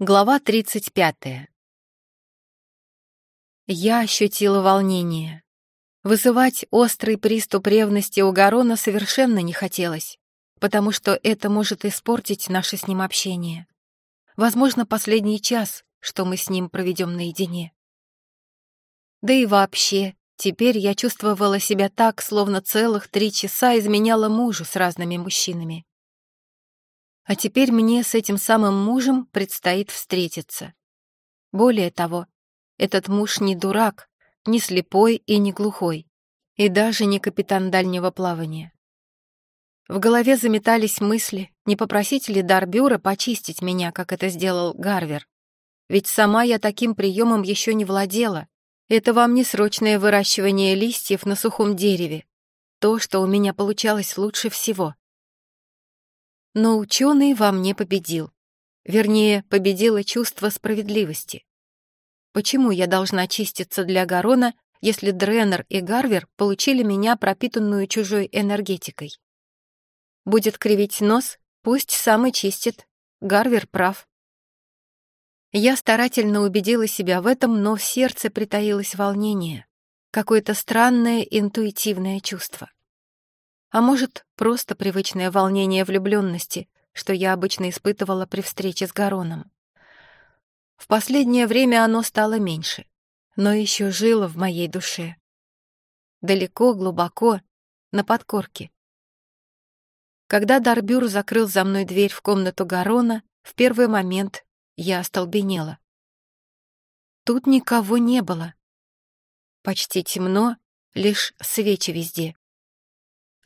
Глава 35. Я ощутила волнение. Вызывать острый приступ ревности у Гарона совершенно не хотелось, потому что это может испортить наше с ним общение. Возможно, последний час, что мы с ним проведем наедине. Да и вообще, теперь я чувствовала себя так, словно целых три часа изменяла мужу с разными мужчинами. А теперь мне с этим самым мужем предстоит встретиться. Более того, этот муж не дурак, не слепой и не глухой, и даже не капитан дальнего плавания. В голове заметались мысли, не попросить ли Дарбюра почистить меня, как это сделал Гарвер. Ведь сама я таким приемом еще не владела. Это вам не срочное выращивание листьев на сухом дереве. То, что у меня получалось лучше всего. Но ученый во мне победил. Вернее, победило чувство справедливости. Почему я должна чиститься для Гарона, если Дренер и Гарвер получили меня пропитанную чужой энергетикой? Будет кривить нос, пусть сам и чистит. Гарвер прав. Я старательно убедила себя в этом, но в сердце притаилось волнение, какое-то странное интуитивное чувство. А может, просто привычное волнение влюбленности, что я обычно испытывала при встрече с Гароном. В последнее время оно стало меньше, но еще жило в моей душе. Далеко, глубоко, на подкорке. Когда Дарбюр закрыл за мной дверь в комнату Гарона, в первый момент я остолбенела. Тут никого не было. Почти темно, лишь свечи везде.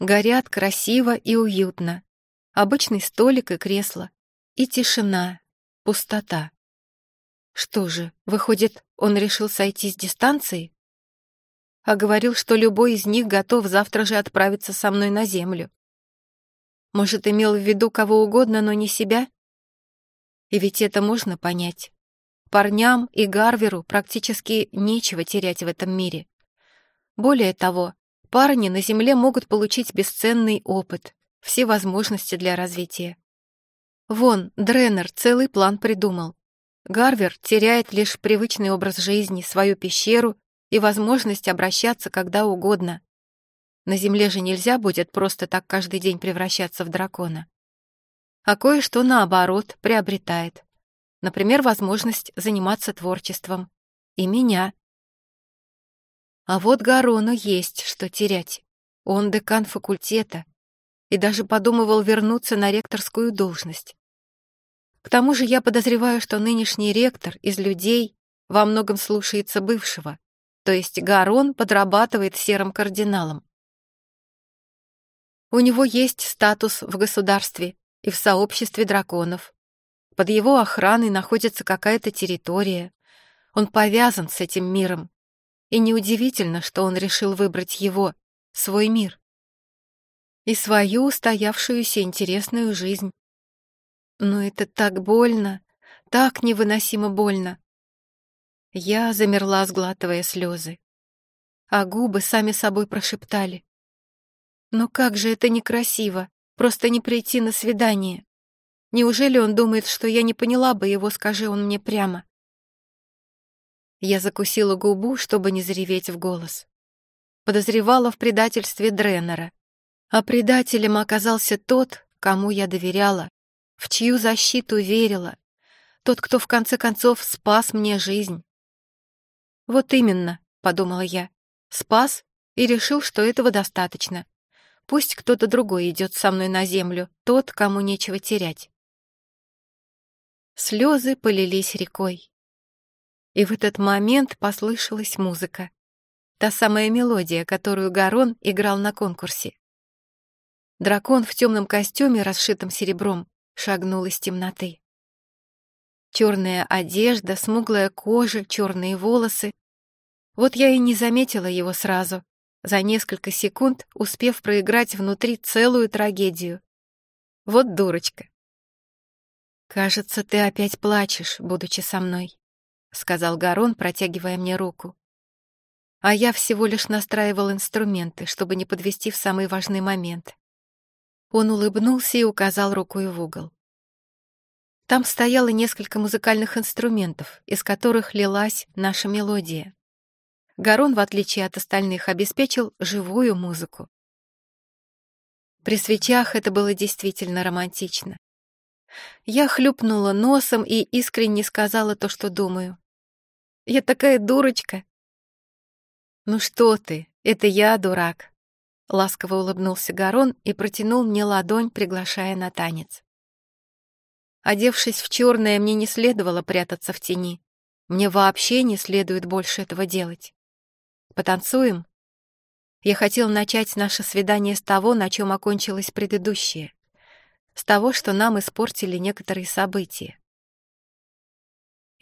Горят красиво и уютно. Обычный столик и кресло. И тишина, пустота. Что же, выходит, он решил сойти с дистанции? А говорил, что любой из них готов завтра же отправиться со мной на землю. Может, имел в виду кого угодно, но не себя? И ведь это можно понять. Парням и Гарверу практически нечего терять в этом мире. Более того, парни на Земле могут получить бесценный опыт, все возможности для развития. Вон, Дренер целый план придумал. Гарвер теряет лишь привычный образ жизни, свою пещеру и возможность обращаться когда угодно. На Земле же нельзя будет просто так каждый день превращаться в дракона. А кое-что, наоборот, приобретает. Например, возможность заниматься творчеством. И меня. А вот Гарону есть что терять. Он декан факультета и даже подумывал вернуться на ректорскую должность. К тому же я подозреваю, что нынешний ректор из людей во многом слушается бывшего, то есть Гарон подрабатывает серым кардиналом. У него есть статус в государстве и в сообществе драконов. Под его охраной находится какая-то территория. Он повязан с этим миром, и неудивительно, что он решил выбрать его, свой мир. И свою устоявшуюся интересную жизнь. Но это так больно, так невыносимо больно. Я замерла, сглатывая слезы. А губы сами собой прошептали. Но как же это некрасиво, просто не прийти на свидание. Неужели он думает, что я не поняла бы его, скажи он мне прямо? Я закусила губу, чтобы не зареветь в голос. Подозревала в предательстве Дреннера. А предателем оказался тот, кому я доверяла, в чью защиту верила, тот, кто в конце концов спас мне жизнь. «Вот именно», — подумала я, — «спас и решил, что этого достаточно. Пусть кто-то другой идет со мной на землю, тот, кому нечего терять». Слезы полились рекой. И в этот момент послышалась музыка. Та самая мелодия, которую Гарон играл на конкурсе. Дракон в темном костюме, расшитом серебром, шагнул из темноты. Черная одежда, смуглая кожа, черные волосы. Вот я и не заметила его сразу, за несколько секунд успев проиграть внутри целую трагедию. Вот дурочка. «Кажется, ты опять плачешь, будучи со мной», — сказал Гарон, протягивая мне руку. А я всего лишь настраивал инструменты, чтобы не подвести в самый важный момент. Он улыбнулся и указал рукой в угол. Там стояло несколько музыкальных инструментов, из которых лилась наша мелодия. Гарон, в отличие от остальных, обеспечил живую музыку. При свечах это было действительно романтично. Я хлюпнула носом и искренне сказала то, что думаю. «Я такая дурочка!» «Ну что ты, это я дурак!» Ласково улыбнулся Гарон и протянул мне ладонь, приглашая на танец. Одевшись в черное, мне не следовало прятаться в тени. Мне вообще не следует больше этого делать. Потанцуем? Я хотел начать наше свидание с того, на чем окончилось предыдущее. С того, что нам испортили некоторые события.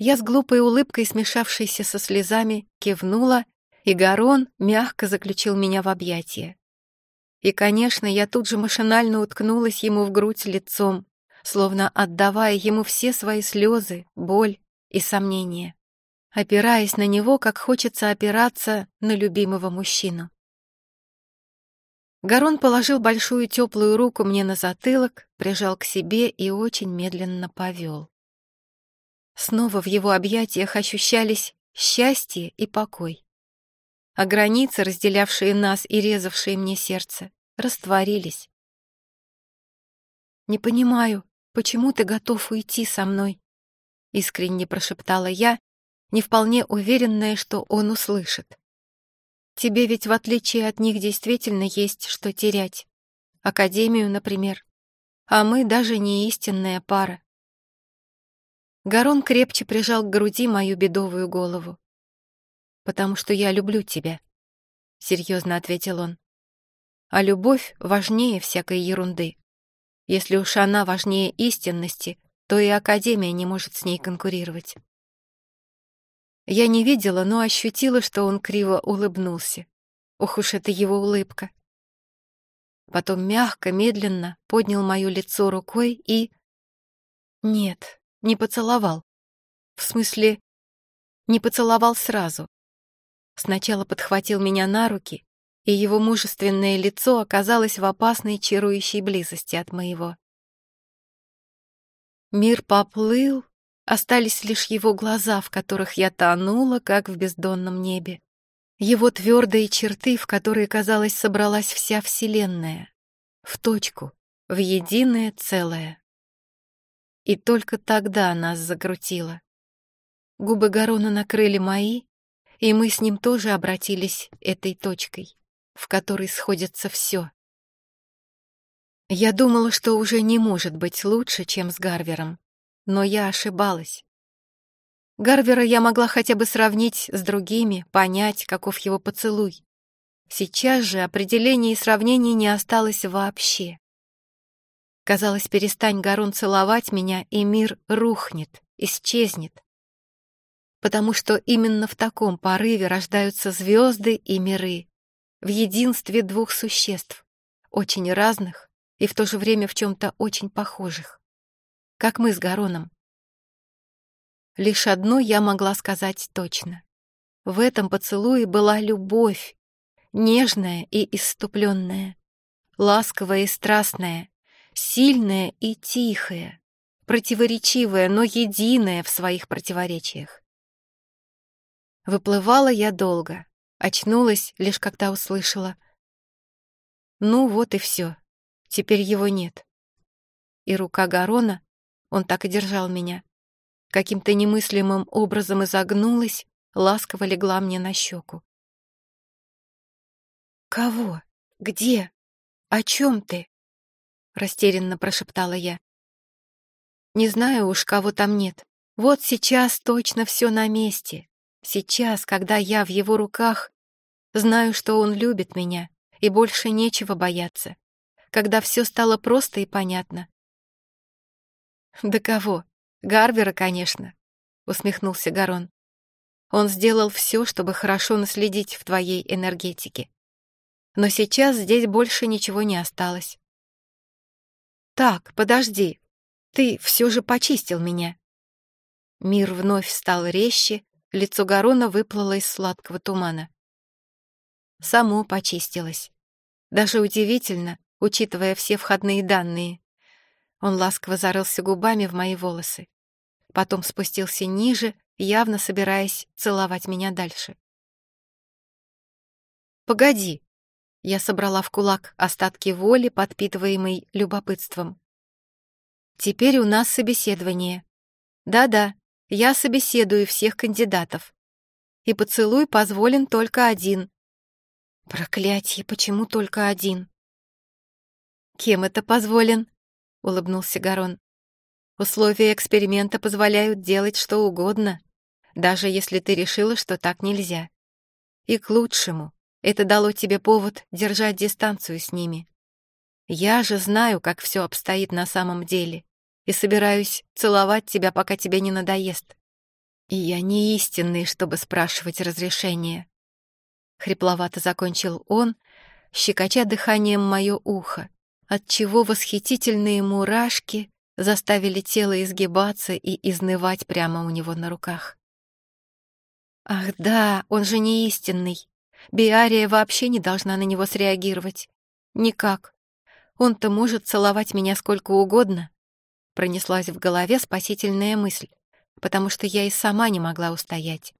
Я с глупой улыбкой, смешавшейся со слезами, кивнула, и Гарон мягко заключил меня в объятия. И, конечно, я тут же машинально уткнулась ему в грудь лицом, словно отдавая ему все свои слезы, боль и сомнения, опираясь на него, как хочется опираться на любимого мужчину. Гарон положил большую теплую руку мне на затылок, прижал к себе и очень медленно повел. Снова в его объятиях ощущались счастье и покой. А границы, разделявшие нас и резавшие мне сердце, растворились. «Не понимаю, почему ты готов уйти со мной?» — искренне прошептала я, не вполне уверенная, что он услышит. Тебе ведь, в отличие от них, действительно есть что терять. Академию, например. А мы даже не истинная пара. Гарон крепче прижал к груди мою бедовую голову. «Потому что я люблю тебя», — серьезно ответил он. «А любовь важнее всякой ерунды. Если уж она важнее истинности, то и Академия не может с ней конкурировать». Я не видела, но ощутила, что он криво улыбнулся. Ох уж это его улыбка. Потом мягко, медленно поднял мое лицо рукой и... Нет, не поцеловал. В смысле, не поцеловал сразу. Сначала подхватил меня на руки, и его мужественное лицо оказалось в опасной чарующей близости от моего. Мир поплыл, Остались лишь его глаза, в которых я тонула, как в бездонном небе. Его твердые черты, в которые, казалось, собралась вся Вселенная. В точку, в единое целое. И только тогда нас закрутило. Губы Гарона накрыли мои, и мы с ним тоже обратились этой точкой, в которой сходится все. Я думала, что уже не может быть лучше, чем с Гарвером, но я ошибалась. Гарвера я могла хотя бы сравнить с другими, понять, каков его поцелуй. Сейчас же определений и сравнений не осталось вообще. Казалось, перестань Гарун целовать меня, и мир рухнет, исчезнет. Потому что именно в таком порыве рождаются звезды и миры, в единстве двух существ, очень разных и в то же время в чем-то очень похожих как мы с Гароном. Лишь одно я могла сказать точно. В этом поцелуе была любовь, нежная и иступленная, ласковая и страстная, сильная и тихая, противоречивая, но единая в своих противоречиях. Выплывала я долго, очнулась лишь когда услышала. Ну вот и все, теперь его нет. И рука Гарона он так и держал меня. Каким-то немыслимым образом изогнулась, ласково легла мне на щеку. «Кого? Где? О чем ты?» Растерянно прошептала я. «Не знаю уж, кого там нет. Вот сейчас точно все на месте. Сейчас, когда я в его руках, знаю, что он любит меня, и больше нечего бояться. Когда все стало просто и понятно, «Да кого? Гарвера, конечно», — усмехнулся Гарон. «Он сделал все, чтобы хорошо наследить в твоей энергетике. Но сейчас здесь больше ничего не осталось». «Так, подожди, ты все же почистил меня». Мир вновь стал резче, лицо Гарона выплыло из сладкого тумана. Само почистилось. Даже удивительно, учитывая все входные данные. Он ласково зарылся губами в мои волосы. Потом спустился ниже, явно собираясь целовать меня дальше. «Погоди!» Я собрала в кулак остатки воли, подпитываемой любопытством. «Теперь у нас собеседование. Да-да, я собеседую всех кандидатов. И поцелуй позволен только один». «Проклятье, почему только один?» «Кем это позволен?» — улыбнулся Гарон. «Условия эксперимента позволяют делать что угодно, даже если ты решила, что так нельзя. И к лучшему. Это дало тебе повод держать дистанцию с ними. Я же знаю, как все обстоит на самом деле, и собираюсь целовать тебя, пока тебе не надоест. И я не истинный, чтобы спрашивать разрешения. Хрипловато закончил он, щекоча дыханием мое ухо, отчего восхитительные мурашки заставили тело изгибаться и изнывать прямо у него на руках. Ах да, он же не истинный. Биария вообще не должна на него среагировать. Никак. Он-то может целовать меня сколько угодно. Пронеслась в голове спасительная мысль, потому что я и сама не могла устоять.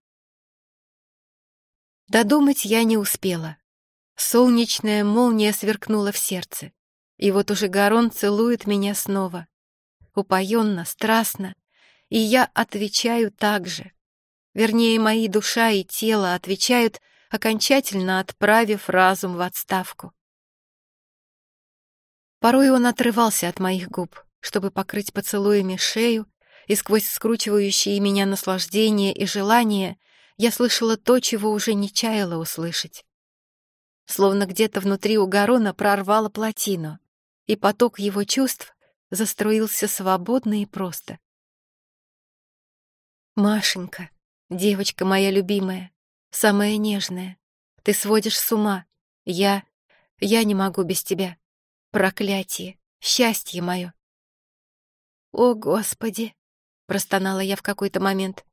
Додумать я не успела. Солнечная молния сверкнула в сердце. И вот уже Гарон целует меня снова. Упоенно, страстно. И я отвечаю так же. Вернее, мои душа и тело отвечают, окончательно отправив разум в отставку. Порой он отрывался от моих губ, чтобы покрыть поцелуями шею, и сквозь скручивающие меня наслаждение и желание я слышала то, чего уже не чаяла услышать. Словно где-то внутри у Гарона прорвало плотину и поток его чувств заструился свободно и просто. «Машенька, девочка моя любимая, самая нежная, ты сводишь с ума. Я... я не могу без тебя. Проклятие, счастье мое!» «О, Господи!» — простонала я в какой-то момент.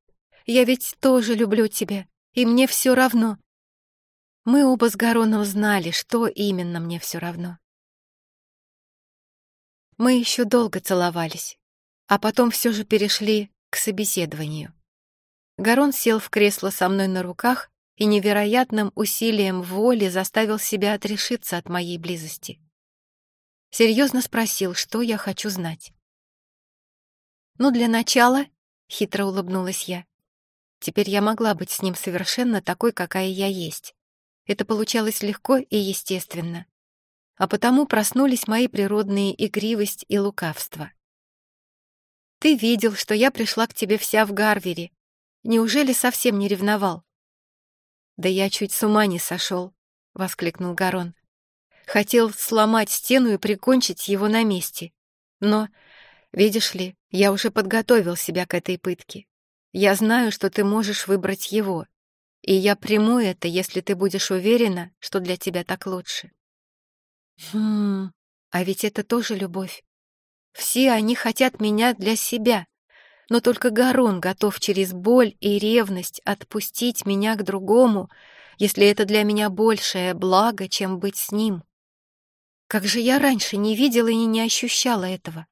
«Я ведь тоже люблю тебя, и мне все равно». Мы оба с Гароном знали, что именно мне все равно. Мы еще долго целовались, а потом все же перешли к собеседованию. Гарон сел в кресло со мной на руках и невероятным усилием воли заставил себя отрешиться от моей близости. Серьезно спросил, что я хочу знать. «Ну, для начала», — хитро улыбнулась я, теперь я могла быть с ним совершенно такой, какая я есть. Это получалось легко и естественно а потому проснулись мои природные игривость и лукавство. «Ты видел, что я пришла к тебе вся в Гарвере. Неужели совсем не ревновал?» «Да я чуть с ума не сошел», — воскликнул Гарон. «Хотел сломать стену и прикончить его на месте. Но, видишь ли, я уже подготовил себя к этой пытке. Я знаю, что ты можешь выбрать его, и я приму это, если ты будешь уверена, что для тебя так лучше. Хм, а ведь это тоже любовь. Все они хотят меня для себя, но только Гарон готов через боль и ревность отпустить меня к другому, если это для меня большее благо, чем быть с ним. Как же я раньше не видела и не ощущала этого.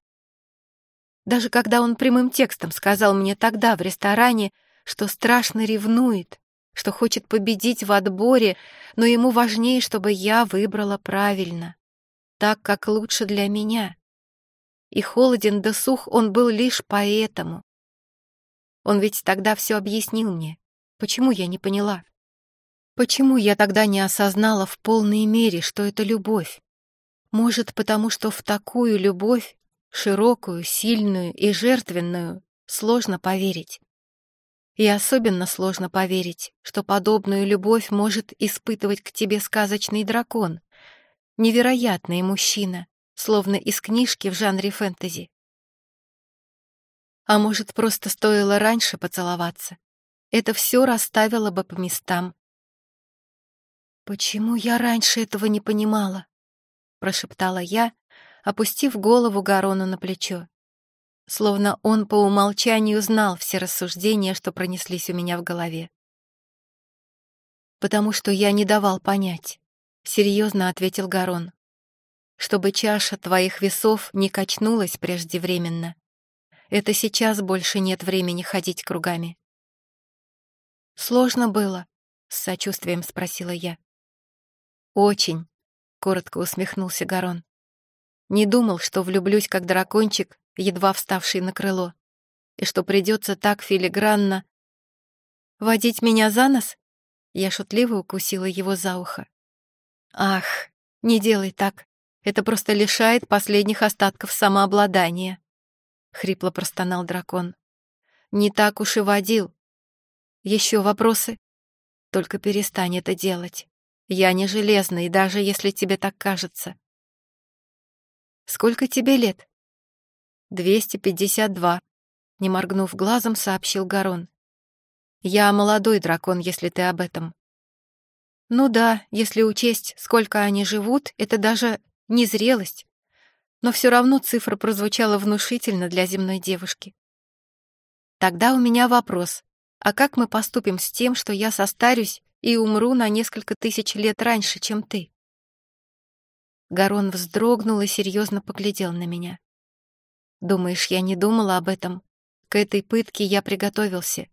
Даже когда он прямым текстом сказал мне тогда в ресторане, что страшно ревнует, что хочет победить в отборе, но ему важнее, чтобы я выбрала правильно, так, как лучше для меня. И холоден да сух он был лишь поэтому. Он ведь тогда все объяснил мне. Почему я не поняла? Почему я тогда не осознала в полной мере, что это любовь? Может, потому что в такую любовь, широкую, сильную и жертвенную, сложно поверить. И особенно сложно поверить, что подобную любовь может испытывать к тебе сказочный дракон, невероятный мужчина, словно из книжки в жанре фэнтези. А может, просто стоило раньше поцеловаться? Это все расставило бы по местам. «Почему я раньше этого не понимала?» — прошептала я, опустив голову Гарону на плечо словно он по умолчанию знал все рассуждения, что пронеслись у меня в голове. «Потому что я не давал понять», — серьезно ответил Гарон. чтобы чаша твоих весов не качнулась преждевременно. Это сейчас больше нет времени ходить кругами. «Сложно было?» — с сочувствием спросила я. «Очень», — коротко усмехнулся Гарон. «Не думал, что влюблюсь как дракончик, едва вставший на крыло, и что придется так филигранно...» «Водить меня за нос?» Я шутливо укусила его за ухо. «Ах, не делай так. Это просто лишает последних остатков самообладания», — хрипло простонал дракон. «Не так уж и водил. Еще вопросы? Только перестань это делать. Я не железный, даже если тебе так кажется». «Сколько тебе лет?» «Двести пятьдесят два», — не моргнув глазом, сообщил Гарон. «Я молодой дракон, если ты об этом». «Ну да, если учесть, сколько они живут, это даже незрелость. Но все равно цифра прозвучала внушительно для земной девушки. Тогда у меня вопрос. А как мы поступим с тем, что я состарюсь и умру на несколько тысяч лет раньше, чем ты? Гарон вздрогнул и серьезно поглядел на меня. Думаешь, я не думала об этом? К этой пытке я приготовился.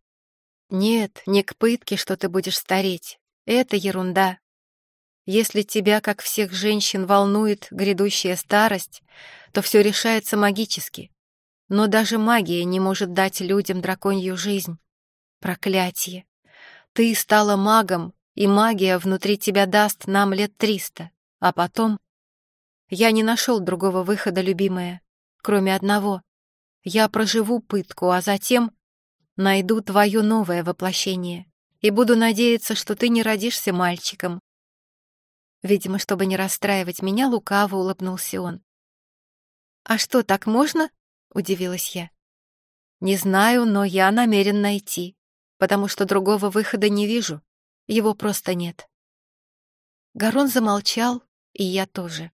Нет, не к пытке, что ты будешь стареть. Это ерунда. Если тебя, как всех женщин, волнует грядущая старость, то все решается магически. Но даже магия не может дать людям драконью жизнь. Проклятие! Ты стала магом, и магия внутри тебя даст нам лет триста. А потом... Я не нашел другого выхода, любимая, кроме одного. Я проживу пытку, а затем найду твое новое воплощение и буду надеяться, что ты не родишься мальчиком, Видимо, чтобы не расстраивать меня, лукаво улыбнулся он. «А что, так можно?» — удивилась я. «Не знаю, но я намерен найти, потому что другого выхода не вижу. Его просто нет». Гарон замолчал, и я тоже.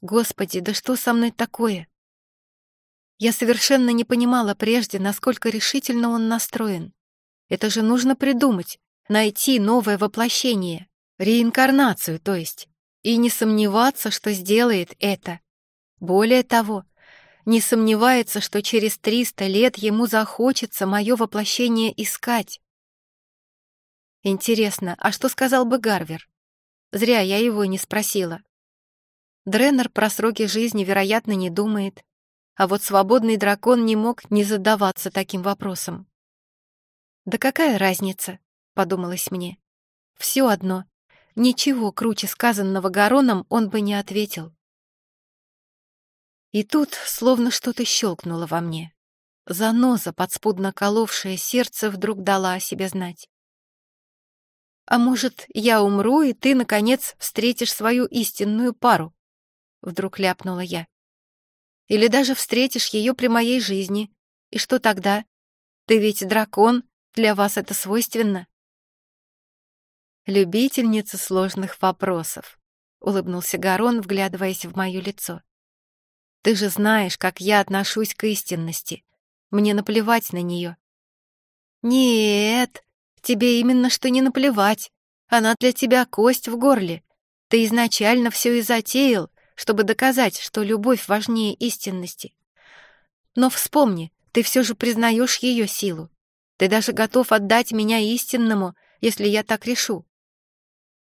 «Господи, да что со мной такое?» Я совершенно не понимала прежде, насколько решительно он настроен. Это же нужно придумать, найти новое воплощение. Реинкарнацию, то есть. И не сомневаться, что сделает это. Более того, не сомневается, что через триста лет ему захочется мое воплощение искать. Интересно, а что сказал бы Гарвер? Зря я его не спросила. Дреннер про сроки жизни, вероятно, не думает, а вот свободный дракон не мог не задаваться таким вопросом. «Да какая разница?» — подумалось мне. «Все одно. Ничего круче сказанного Гароном он бы не ответил. И тут словно что-то щелкнуло во мне. Заноза, подспудно коловшая сердце, вдруг дала о себе знать. «А может, я умру, и ты, наконец, встретишь свою истинную пару?» Вдруг ляпнула я. «Или даже встретишь ее при моей жизни. И что тогда? Ты ведь дракон, для вас это свойственно?» «Любительница сложных вопросов», — улыбнулся Гарон, вглядываясь в мое лицо. «Ты же знаешь, как я отношусь к истинности. Мне наплевать на нее». «Нет, тебе именно что не наплевать. Она для тебя кость в горле. Ты изначально все и затеял, чтобы доказать, что любовь важнее истинности. Но вспомни, ты все же признаешь ее силу. Ты даже готов отдать меня истинному, если я так решу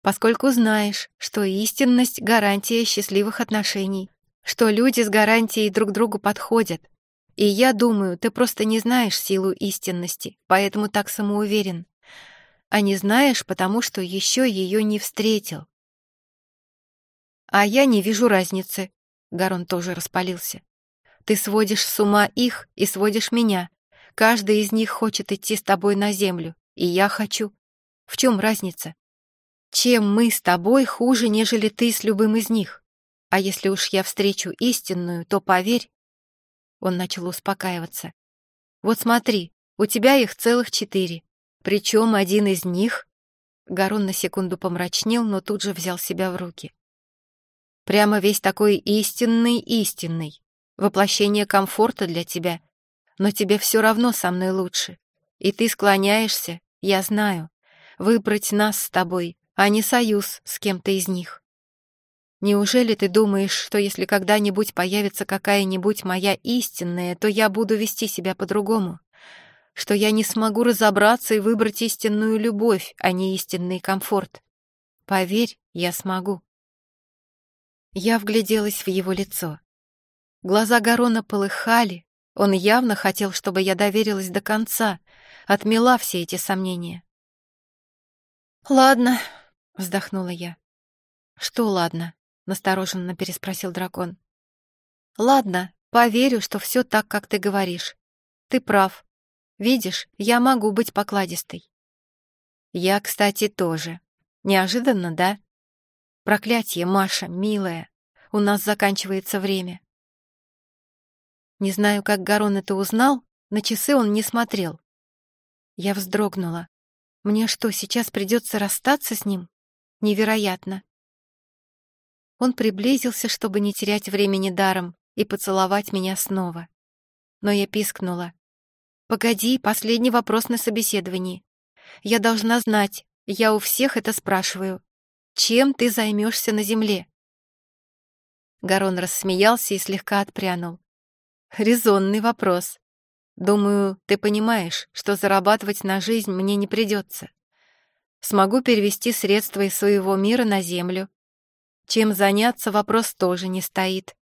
поскольку знаешь, что истинность — гарантия счастливых отношений, что люди с гарантией друг другу подходят. И я думаю, ты просто не знаешь силу истинности, поэтому так самоуверен. А не знаешь, потому что еще ее не встретил. А я не вижу разницы. Гарон тоже распалился. Ты сводишь с ума их и сводишь меня. Каждый из них хочет идти с тобой на землю, и я хочу. В чем разница? Чем мы с тобой хуже, нежели ты с любым из них? А если уж я встречу истинную, то поверь...» Он начал успокаиваться. «Вот смотри, у тебя их целых четыре. Причем один из них...» Гарон на секунду помрачнел, но тут же взял себя в руки. «Прямо весь такой истинный-истинный. Воплощение комфорта для тебя. Но тебе все равно со мной лучше. И ты склоняешься, я знаю. Выбрать нас с тобой, а не союз с кем-то из них. Неужели ты думаешь, что если когда-нибудь появится какая-нибудь моя истинная, то я буду вести себя по-другому? Что я не смогу разобраться и выбрать истинную любовь, а не истинный комфорт? Поверь, я смогу. Я вгляделась в его лицо. Глаза Гарона полыхали, он явно хотел, чтобы я доверилась до конца, отмела все эти сомнения. «Ладно», — вздохнула я. «Что ладно?» — настороженно переспросил дракон. «Ладно, поверю, что все так, как ты говоришь. Ты прав. Видишь, я могу быть покладистой». «Я, кстати, тоже. Неожиданно, да?» «Проклятье, Маша, милая. У нас заканчивается время». Не знаю, как Гарон это узнал, на часы он не смотрел. Я вздрогнула. Мне что, сейчас придется расстаться с ним? Невероятно. Он приблизился, чтобы не терять времени даром, и поцеловать меня снова. Но я пискнула. «Погоди, последний вопрос на собеседовании. Я должна знать, я у всех это спрашиваю. Чем ты займешься на земле?» Гарон рассмеялся и слегка отпрянул. Резонный вопрос. Думаю, ты понимаешь, что зарабатывать на жизнь мне не придется. Смогу перевести средства из своего мира на Землю. Чем заняться, вопрос тоже не стоит.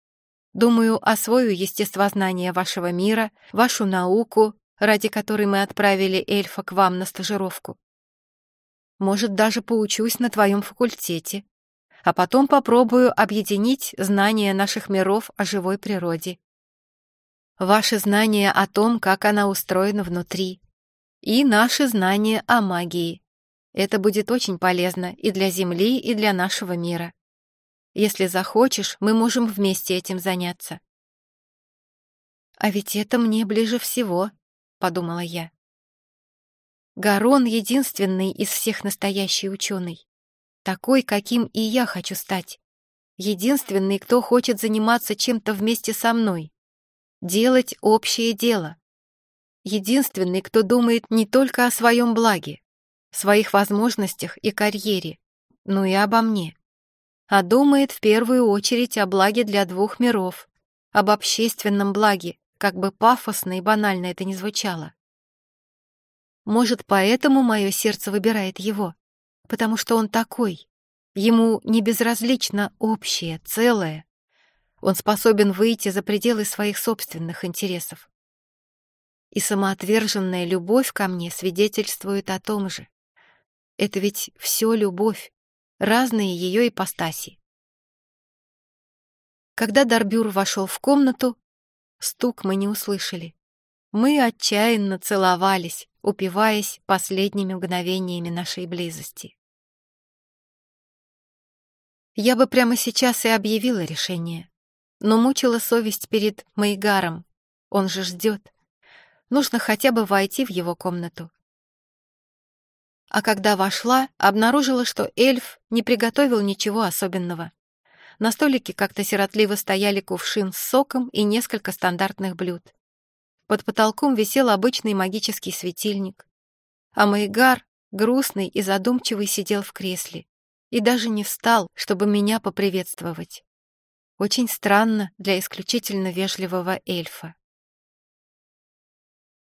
Думаю, освою естествознание вашего мира, вашу науку, ради которой мы отправили эльфа к вам на стажировку. Может, даже поучусь на твоем факультете, а потом попробую объединить знания наших миров о живой природе ваши знания о том, как она устроена внутри, и наши знания о магии. Это будет очень полезно и для Земли, и для нашего мира. Если захочешь, мы можем вместе этим заняться. «А ведь это мне ближе всего», — подумала я. Гарон — единственный из всех настоящий ученый. Такой, каким и я хочу стать. Единственный, кто хочет заниматься чем-то вместе со мной делать общее дело. Единственный, кто думает не только о своем благе, своих возможностях и карьере, но и обо мне, а думает в первую очередь о благе для двух миров, об общественном благе, как бы пафосно и банально это ни звучало. Может, поэтому мое сердце выбирает его, потому что он такой, ему не безразлично общее, целое, он способен выйти за пределы своих собственных интересов. И самоотверженная любовь ко мне свидетельствует о том же. Это ведь все любовь, разные ее ипостаси. Когда Дарбюр вошел в комнату, стук мы не услышали. Мы отчаянно целовались, упиваясь последними мгновениями нашей близости. Я бы прямо сейчас и объявила решение но мучила совесть перед Майгаром. Он же ждет. Нужно хотя бы войти в его комнату. А когда вошла, обнаружила, что эльф не приготовил ничего особенного. На столике как-то сиротливо стояли кувшин с соком и несколько стандартных блюд. Под потолком висел обычный магический светильник. А Майгар, грустный и задумчивый, сидел в кресле и даже не встал, чтобы меня поприветствовать. Очень странно для исключительно вежливого эльфа.